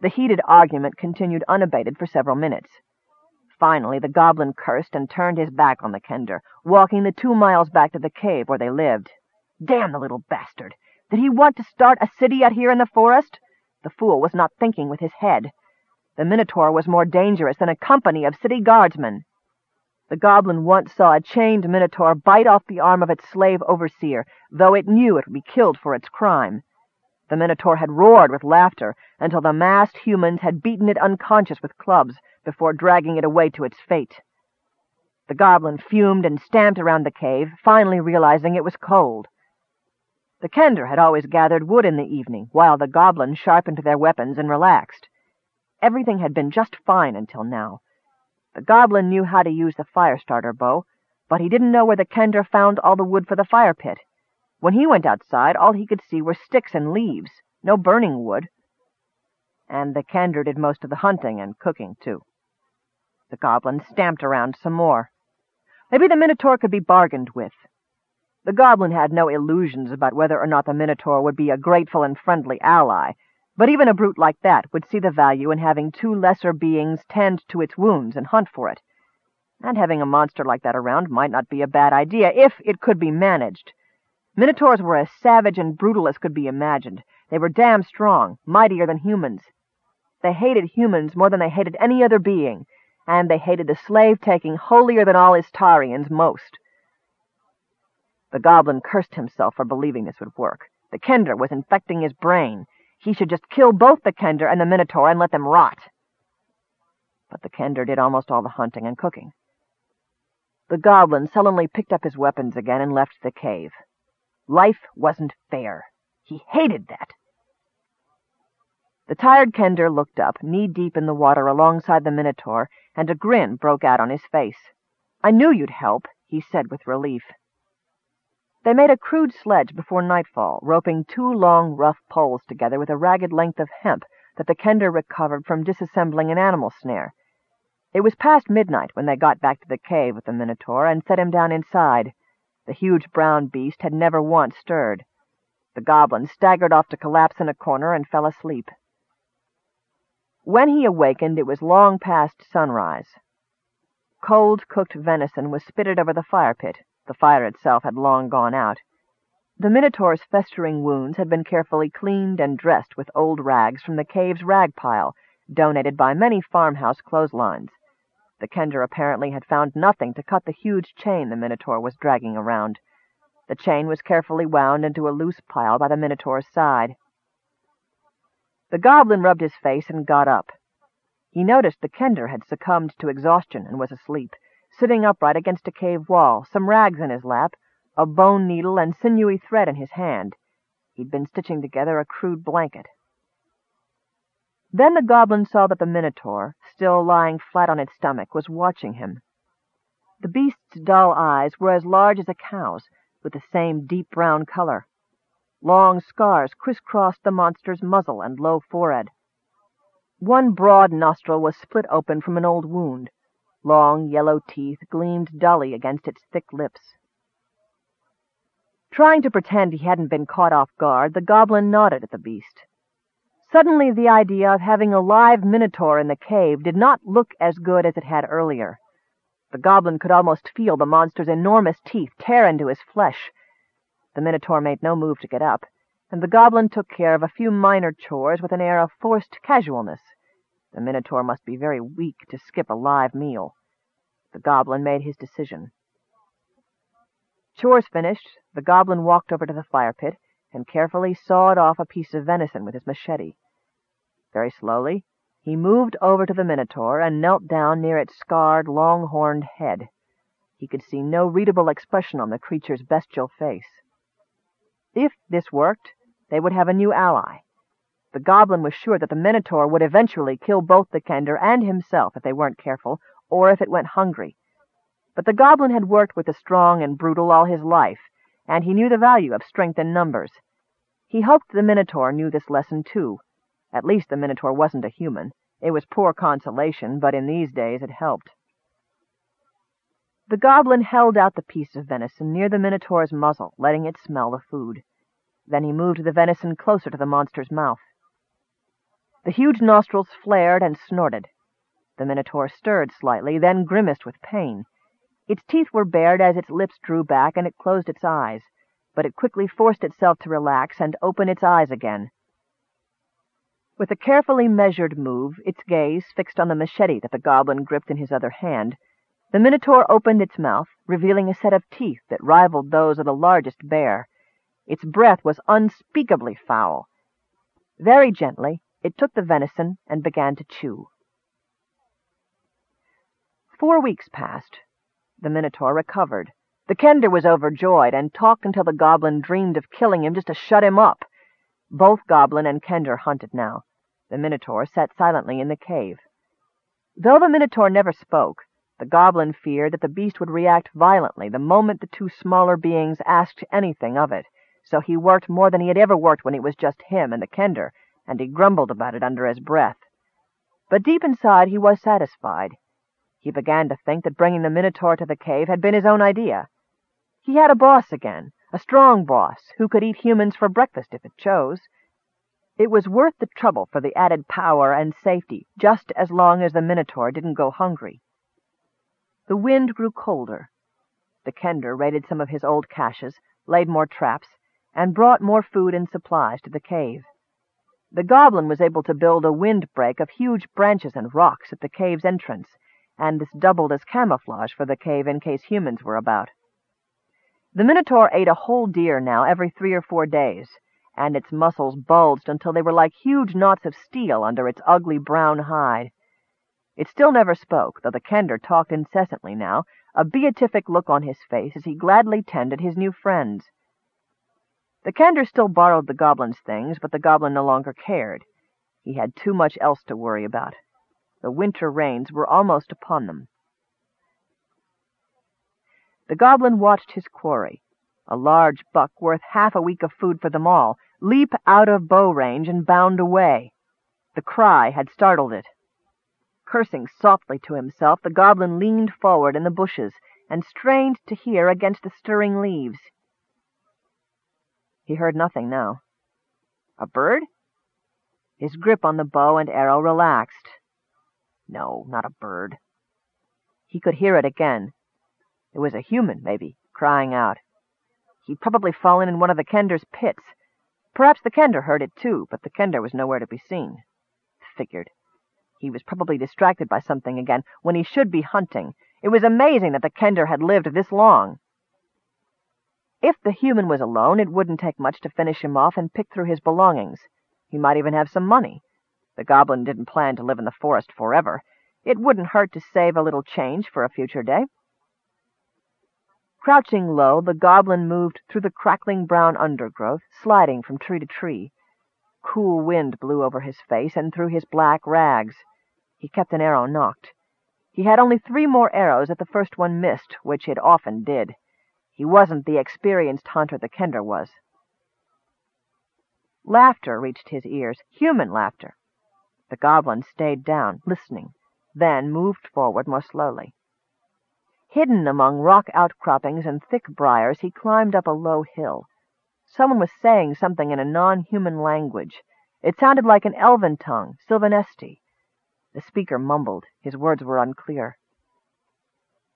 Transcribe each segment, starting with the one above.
The heated argument continued unabated for several minutes. Finally, the goblin cursed and turned his back on the Kender, walking the two miles back to the cave where they lived. Damn the little bastard! Did he want to start a city out here in the forest? The fool was not thinking with his head. The Minotaur was more dangerous than a company of city guardsmen. The goblin once saw a chained minotaur bite off the arm of its slave overseer, though it knew it would be killed for its crime. The minotaur had roared with laughter until the massed humans had beaten it unconscious with clubs before dragging it away to its fate. The goblin fumed and stamped around the cave, finally realizing it was cold. The Kender had always gathered wood in the evening, while the goblins sharpened their weapons and relaxed. Everything had been just fine until now. The goblin knew how to use the fire-starter bow, but he didn't know where the Kender found all the wood for the fire pit. When he went outside, all he could see were sticks and leaves, no burning wood. And the Kender did most of the hunting and cooking, too. The goblin stamped around some more. Maybe the Minotaur could be bargained with. The goblin had no illusions about whether or not the Minotaur would be a grateful and friendly ally, but even a brute like that would see the value in having two lesser beings tend to its wounds and hunt for it. And having a monster like that around might not be a bad idea, if it could be managed. Minotaurs were as savage and brutal as could be imagined. They were damn strong, mightier than humans. They hated humans more than they hated any other being, and they hated the slave-taking holier-than-all Istarians most. The goblin cursed himself for believing this would work. The Kender was infecting his brain. He should just kill both the Kender and the Minotaur and let them rot. But the Kender did almost all the hunting and cooking. The goblin sullenly picked up his weapons again and left the cave. Life wasn't fair. He hated that. The tired Kender looked up, knee-deep in the water alongside the Minotaur, and a grin broke out on his face. I knew you'd help, he said with relief. They made a crude sledge before nightfall, roping two long, rough poles together with a ragged length of hemp that the Kender recovered from disassembling an animal snare. It was past midnight when they got back to the cave with the Minotaur and set him down inside. The huge brown beast had never once stirred. The goblin staggered off to collapse in a corner and fell asleep. When he awakened, it was long past sunrise. Cold cooked venison was spitted over the fire pit. The fire itself had long gone out. The Minotaur's festering wounds had been carefully cleaned and dressed with old rags from the cave's rag pile, donated by many farmhouse clotheslines. The Kender apparently had found nothing to cut the huge chain the Minotaur was dragging around. The chain was carefully wound into a loose pile by the Minotaur's side. The goblin rubbed his face and got up. He noticed the Kender had succumbed to exhaustion and was asleep sitting upright against a cave wall, some rags in his lap, a bone needle and sinewy thread in his hand. He'd been stitching together a crude blanket. Then the goblin saw that the Minotaur, still lying flat on its stomach, was watching him. The beast's dull eyes were as large as a cow's, with the same deep brown color. Long scars crisscrossed the monster's muzzle and low forehead. One broad nostril was split open from an old wound. Long yellow teeth gleamed dully against its thick lips. Trying to pretend he hadn't been caught off guard, the goblin nodded at the beast. Suddenly the idea of having a live minotaur in the cave did not look as good as it had earlier. The goblin could almost feel the monster's enormous teeth tear into his flesh. The minotaur made no move to get up, and the goblin took care of a few minor chores with an air of forced casualness. The Minotaur must be very weak to skip a live meal. The goblin made his decision. Chores finished, the goblin walked over to the fire pit and carefully sawed off a piece of venison with his machete. Very slowly, he moved over to the Minotaur and knelt down near its scarred, long-horned head. He could see no readable expression on the creature's bestial face. If this worked, they would have a new ally. The goblin was sure that the Minotaur would eventually kill both the Kender and himself if they weren't careful, or if it went hungry. But the goblin had worked with the strong and brutal all his life, and he knew the value of strength in numbers. He hoped the Minotaur knew this lesson too. At least the Minotaur wasn't a human. It was poor consolation, but in these days it helped. The goblin held out the piece of venison near the Minotaur's muzzle, letting it smell the food. Then he moved the venison closer to the monster's mouth. The huge nostrils flared and snorted. The Minotaur stirred slightly, then grimaced with pain. Its teeth were bared as its lips drew back, and it closed its eyes, but it quickly forced itself to relax and open its eyes again. With a carefully measured move, its gaze fixed on the machete that the goblin gripped in his other hand, the Minotaur opened its mouth, revealing a set of teeth that rivaled those of the largest bear. Its breath was unspeakably foul. Very gently, it took the venison and began to chew. Four weeks passed. The Minotaur recovered. The Kender was overjoyed and talked until the goblin dreamed of killing him just to shut him up. Both goblin and Kender hunted now. The Minotaur sat silently in the cave. Though the Minotaur never spoke, the goblin feared that the beast would react violently the moment the two smaller beings asked anything of it, so he worked more than he had ever worked when it was just him and the Kender, and he grumbled about it under his breath. But deep inside he was satisfied. He began to think that bringing the Minotaur to the cave had been his own idea. He had a boss again, a strong boss, who could eat humans for breakfast if it chose. It was worth the trouble for the added power and safety, just as long as the Minotaur didn't go hungry. The wind grew colder. The Kender raided some of his old caches, laid more traps, and brought more food and supplies to the cave. The goblin was able to build a windbreak of huge branches and rocks at the cave's entrance, and this doubled as camouflage for the cave in case humans were about. The Minotaur ate a whole deer now every three or four days, and its muscles bulged until they were like huge knots of steel under its ugly brown hide. It still never spoke, though the Kender talked incessantly now, a beatific look on his face as he gladly tended his new friends. The Kender still borrowed the goblin's things, but the goblin no longer cared. He had too much else to worry about. The winter rains were almost upon them. The goblin watched his quarry, a large buck worth half a week of food for them all, leap out of bow range and bound away. The cry had startled it. Cursing softly to himself, the goblin leaned forward in the bushes and strained to hear against the stirring leaves. He heard nothing now. A bird? His grip on the bow and arrow relaxed. No, not a bird. He could hear it again. It was a human, maybe, crying out. He'd probably fallen in one of the Kender's pits. Perhaps the Kender heard it too, but the Kender was nowhere to be seen. Figured. He was probably distracted by something again, when he should be hunting. It was amazing that the Kender had lived this long. If the human was alone, it wouldn't take much to finish him off and pick through his belongings. He might even have some money. The goblin didn't plan to live in the forest forever. It wouldn't hurt to save a little change for a future day. Crouching low, the goblin moved through the crackling brown undergrowth, sliding from tree to tree. Cool wind blew over his face and through his black rags. He kept an arrow nocked. He had only three more arrows if the first one missed, which it often did. He wasn't the experienced hunter the Kender was. Laughter reached his ears, human laughter. The goblin stayed down, listening, then moved forward more slowly. Hidden among rock outcroppings and thick briars, he climbed up a low hill. Someone was saying something in a non-human language. It sounded like an elven tongue, Silvanesti. The speaker mumbled. His words were unclear.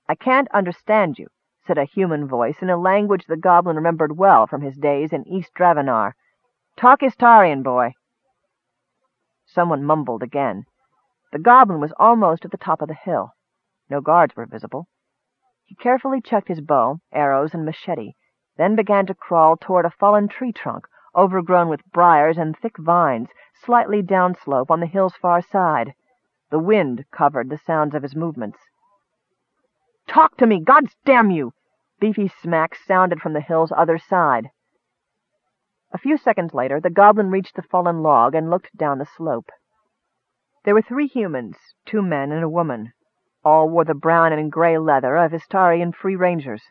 I can't understand you, said a human voice in a language the goblin remembered well from his days in East Dravenar. Talk Istarian, boy. Someone mumbled again. The goblin was almost at the top of the hill. No guards were visible. He carefully checked his bow, arrows, and machete, then began to crawl toward a fallen tree trunk, overgrown with briars and thick vines, slightly downslope on the hill's far side. The wind covered the sounds of his movements. Talk to me, God's damn you! Beefy smacks sounded from the hill's other side. A few seconds later, the goblin reached the fallen log and looked down the slope. There were three humans, two men and a woman. All wore the brown and gray leather of Istarian free rangers.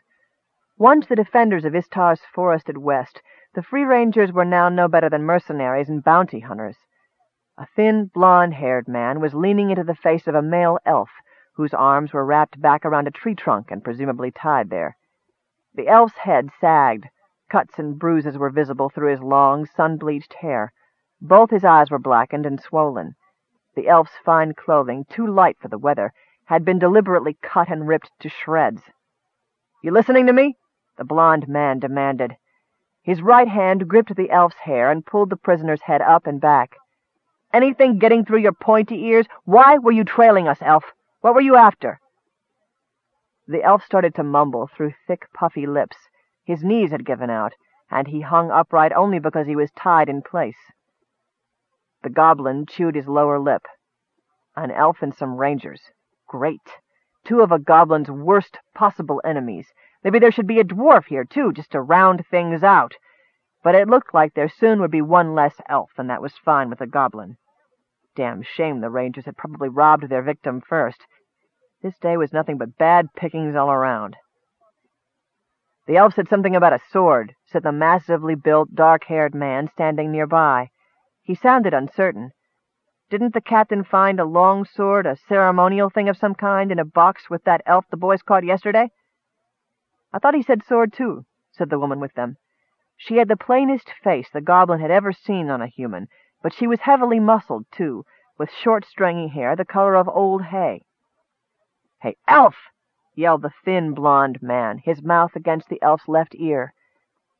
Once the defenders of Istar's forested west, the free rangers were now no better than mercenaries and bounty hunters. A thin, blond-haired man was leaning into the face of a male elf, whose arms were wrapped back around a tree trunk and presumably tied there. The elf's head sagged. Cuts and bruises were visible through his long, sun-bleached hair. Both his eyes were blackened and swollen. The elf's fine clothing, too light for the weather, had been deliberately cut and ripped to shreds. "You listening to me?" the blond man demanded. His right hand gripped the elf's hair and pulled the prisoner's head up and back. "Anything getting through your pointy ears? Why were you trailing us, elf? What were you after?" The elf started to mumble through thick, puffy lips. His knees had given out, and he hung upright only because he was tied in place. The goblin chewed his lower lip. An elf and some rangers. Great. Two of a goblin's worst possible enemies. Maybe there should be a dwarf here, too, just to round things out. But it looked like there soon would be one less elf, and that was fine with a goblin. Damn shame the rangers had probably robbed their victim first. This day was nothing but bad pickings all around. The elf said something about a sword, said the massively built, dark-haired man standing nearby. He sounded uncertain. Didn't the captain find a long sword, a ceremonial thing of some kind, in a box with that elf the boys caught yesterday? I thought he said sword, too, said the woman with them. She had the plainest face the goblin had ever seen on a human, but she was heavily muscled, too, with short, stringy hair the color of old hay. Hey, elf! yelled the thin, blond man, his mouth against the elf's left ear.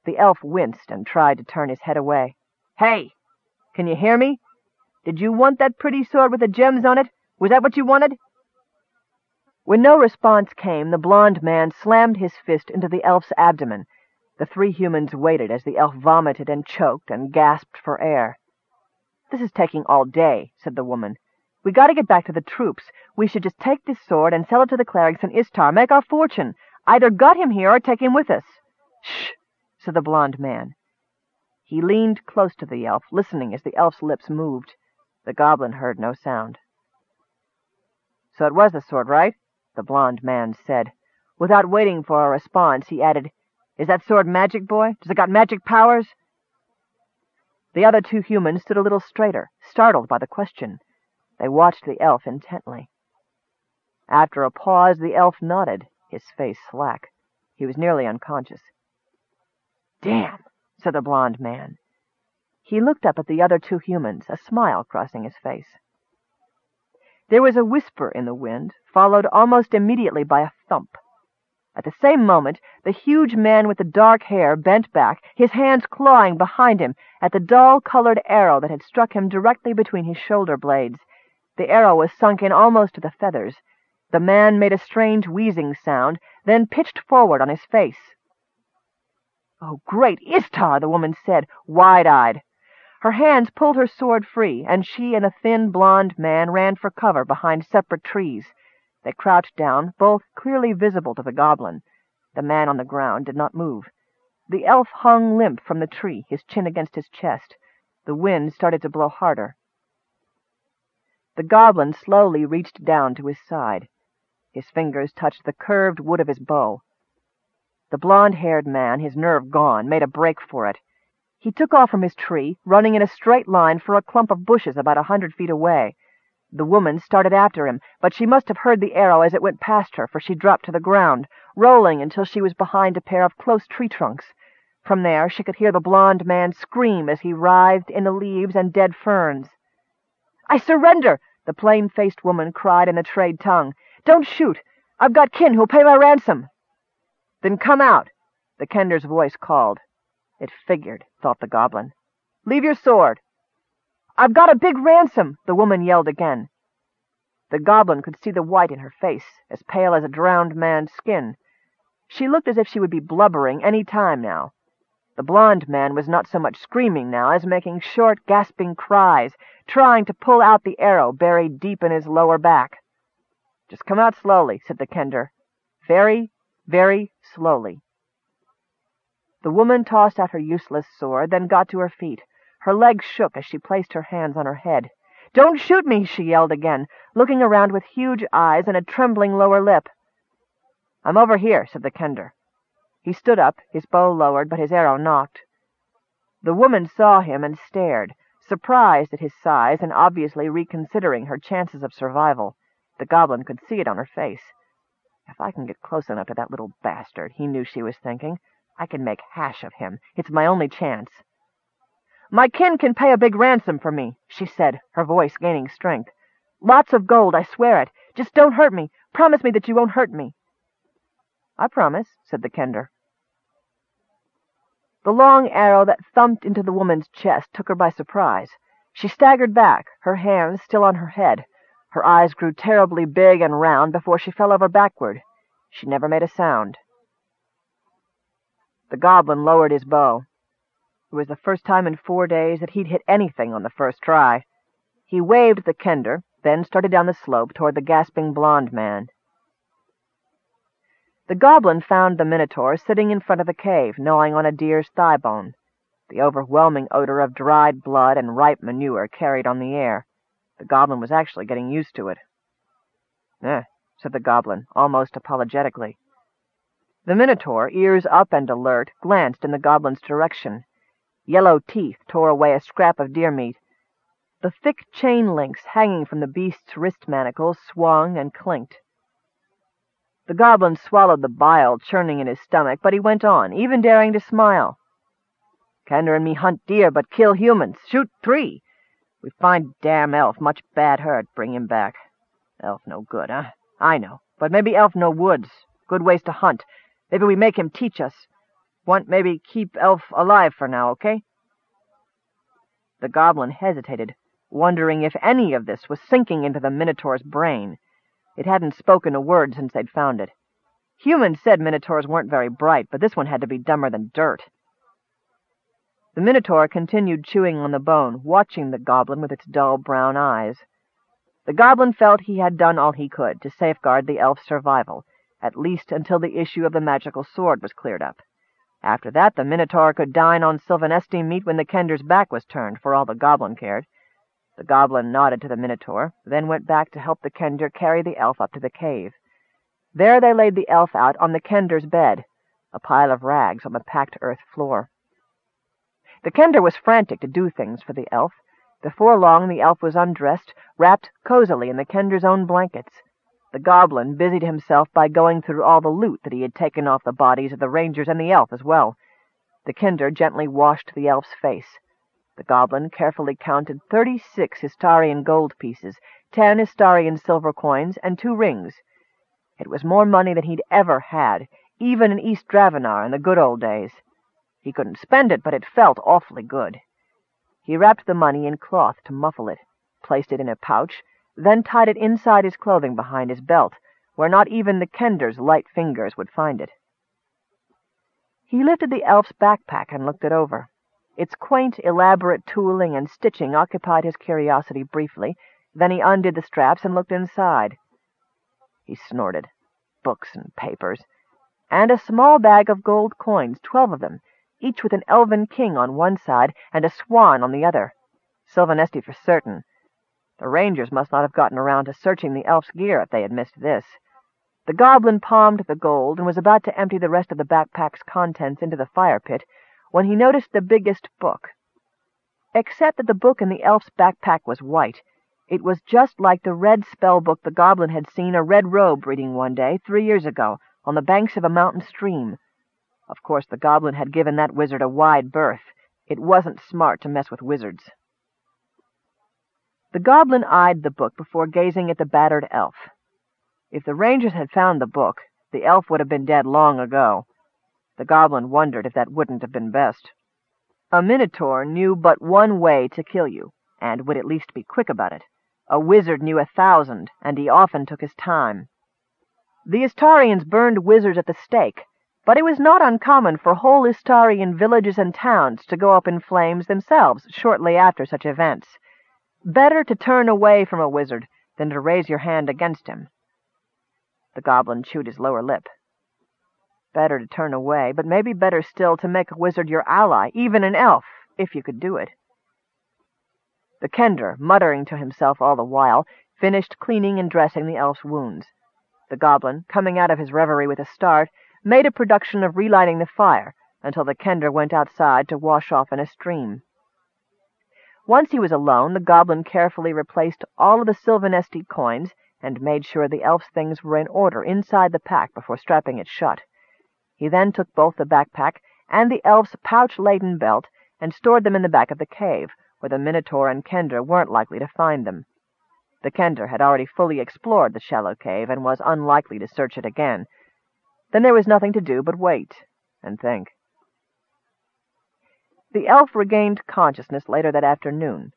The elf winced and tried to turn his head away. Hey! Can you hear me? Did you want that pretty sword with the gems on it? Was that what you wanted? When no response came, the blond man slammed his fist into the elf's abdomen. The three humans waited as the elf vomited and choked and gasped for air. This is taking all day, said the woman. We gotta get back to the troops. We should just take this sword and sell it to the clerics in Istar, make our fortune. Either gut him here or take him with us. Shh, said the blond man. He leaned close to the elf, listening as the elf's lips moved. The goblin heard no sound. So it was the sword, right? the blond man said. Without waiting for a response, he added, Is that sword magic, boy? Does it got magic powers? The other two humans stood a little straighter, startled by the question. They watched the elf intently. After a pause, the elf nodded, his face slack. He was nearly unconscious. Damn, said the blond man. He looked up at the other two humans, a smile crossing his face. There was a whisper in the wind, followed almost immediately by a thump. At the same moment, the huge man with the dark hair bent back, his hands clawing behind him at the dull-colored arrow that had struck him directly between his shoulder blades. The arrow was sunk in almost to the feathers. The man made a strange wheezing sound, then pitched forward on his face. "Oh, great Istar!" the woman said, wide-eyed. Her hands pulled her sword free, and she and a thin, blond man ran for cover behind separate trees. They crouched down, both clearly visible to the goblin. The man on the ground did not move. The elf hung limp from the tree, his chin against his chest. The wind started to blow harder. The goblin slowly reached down to his side. His fingers touched the curved wood of his bow. The blond-haired man, his nerve gone, made a break for it. He took off from his tree, running in a straight line for a clump of bushes about a hundred feet away. The woman started after him, but she must have heard the arrow as it went past her, for she dropped to the ground, rolling until she was behind a pair of close tree trunks. From there she could hear the blond man scream as he writhed in the leaves and dead ferns. "I surrender!" the plain-faced woman cried in the trade tongue. "Don't shoot! I've got kin who'll pay my ransom!" "Then come out!" the kender's voice called. It figured, thought the goblin. Leave your sword. I've got a big ransom, the woman yelled again. The goblin could see the white in her face, as pale as a drowned man's skin. She looked as if she would be blubbering any time now. The blond man was not so much screaming now as making short, gasping cries, trying to pull out the arrow buried deep in his lower back. Just come out slowly, said the kender. Very, very slowly. The woman tossed out her useless sword, then got to her feet. Her legs shook as she placed her hands on her head. "Don't shoot me!" she yelled again, looking around with huge eyes and a trembling lower lip. "I'm over here," said the kender. He stood up, his bow lowered, but his arrow nocked. The woman saw him and stared, surprised at his size and obviously reconsidering her chances of survival. The goblin could see it on her face. If I can get close enough to that little bastard, he knew she was thinking. I can make hash of him. It's my only chance. My kin can pay a big ransom for me, she said, her voice gaining strength. Lots of gold, I swear it. Just don't hurt me. Promise me that you won't hurt me. I promise, said the Kender. The long arrow that thumped into the woman's chest took her by surprise. She staggered back, her hands still on her head. Her eyes grew terribly big and round before she fell over backward. She never made a sound. The goblin lowered his bow. It was the first time in four days that he'd hit anything on the first try. He waved the kender, then started down the slope toward the gasping blond man. The goblin found the Minotaur sitting in front of the cave, gnawing on a deer's thigh bone. The overwhelming odor of dried blood and ripe manure carried on the air. The goblin was actually getting used to it. Eh, said the goblin, almost apologetically. The Minotaur, ears up and alert, glanced in the goblin's direction. Yellow teeth tore away a scrap of deer meat. The thick chain links hanging from the beast's wrist manacles swung and clinked. The goblin swallowed the bile churning in his stomach, but he went on, even daring to smile. Kender and me hunt deer, but kill humans. Shoot three. We find damn elf, much bad hurt, bring him back. Elf no good, huh? I know, but maybe elf no woods. Good ways to hunt. Maybe we make him teach us. Want maybe keep Elf alive for now, okay? The goblin hesitated, wondering if any of this was sinking into the Minotaur's brain. It hadn't spoken a word since they'd found it. Humans said Minotaurs weren't very bright, but this one had to be dumber than dirt. The Minotaur continued chewing on the bone, watching the goblin with its dull brown eyes. The goblin felt he had done all he could to safeguard the elf's survival, at least until the issue of the magical sword was cleared up. After that, the Minotaur could dine on Silvanesti meat when the Kender's back was turned, for all the goblin cared. The goblin nodded to the Minotaur, then went back to help the Kender carry the elf up to the cave. There they laid the elf out on the Kender's bed, a pile of rags on the packed earth floor. The Kender was frantic to do things for the elf. Before long the elf was undressed, wrapped cozily in the Kender's own blankets. The goblin busied himself by going through all the loot that he had taken off the bodies of the rangers and the elf as well. The kender gently washed the elf's face. The goblin carefully counted thirty-six Istarian gold pieces, ten Istarian silver coins, and two rings. It was more money than he'd ever had, even in East Dravenar in the good old days. He couldn't spend it, but it felt awfully good. He wrapped the money in cloth to muffle it, placed it in a pouch, then tied it inside his clothing behind his belt, where not even the Kender's light fingers would find it. He lifted the elf's backpack and looked it over. Its quaint, elaborate tooling and stitching occupied his curiosity briefly, then he undid the straps and looked inside. He snorted. Books and papers. And a small bag of gold coins, twelve of them, each with an elven king on one side and a swan on the other. Silvanesti for certain. The rangers must not have gotten around to searching the elf's gear if they had missed this. The goblin palmed the gold and was about to empty the rest of the backpack's contents into the fire pit when he noticed the biggest book. Except that the book in the elf's backpack was white, it was just like the red spell book the goblin had seen a red robe reading one day, three years ago, on the banks of a mountain stream. Of course, the goblin had given that wizard a wide berth. It wasn't smart to mess with wizards. The goblin eyed the book before gazing at the battered elf. If the rangers had found the book, the elf would have been dead long ago. The goblin wondered if that wouldn't have been best. A minotaur knew but one way to kill you, and would at least be quick about it. A wizard knew a thousand, and he often took his time. The Istarians burned wizards at the stake, but it was not uncommon for whole Istarian villages and towns to go up in flames themselves shortly after such events. Better to turn away from a wizard than to raise your hand against him. The goblin chewed his lower lip. Better to turn away, but maybe better still to make a wizard your ally, even an elf, if you could do it. The kender, muttering to himself all the while, finished cleaning and dressing the elf's wounds. The goblin, coming out of his reverie with a start, made a production of relighting the fire until the kender went outside to wash off in a stream. Once he was alone, the goblin carefully replaced all of the Silvanesti coins and made sure the elf's things were in order inside the pack before strapping it shut. He then took both the backpack and the elf's pouch-laden belt and stored them in the back of the cave, where the Minotaur and Kender weren't likely to find them. The Kender had already fully explored the shallow cave and was unlikely to search it again. Then there was nothing to do but wait and think. The elf regained consciousness later that afternoon.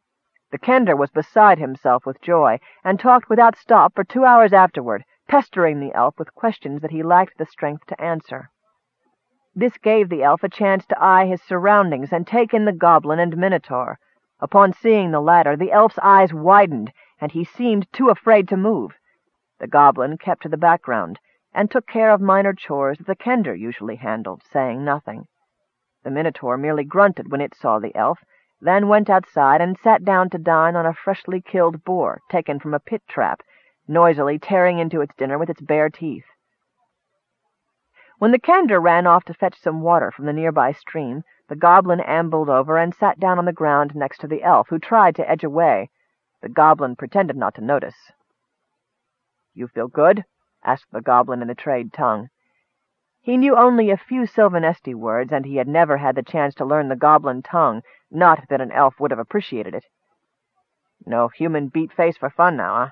The Kender was beside himself with joy, and talked without stop for two hours afterward, pestering the elf with questions that he lacked the strength to answer. This gave the elf a chance to eye his surroundings and take in the goblin and minotaur. Upon seeing the latter, the elf's eyes widened, and he seemed too afraid to move. The goblin kept to the background, and took care of minor chores that the kender usually handled, saying nothing. The Minotaur merely grunted when it saw the elf, then went outside and sat down to dine on a freshly killed boar taken from a pit trap, noisily tearing into its dinner with its bare teeth. When the kender ran off to fetch some water from the nearby stream, the goblin ambled over and sat down on the ground next to the elf, who tried to edge away. The goblin pretended not to notice. "You feel good?" asked the goblin in the trade tongue. He knew only a few Silvanesti words, and he had never had the chance to learn the goblin tongue, not that an elf would have appreciated it. No human beat face for fun now, huh?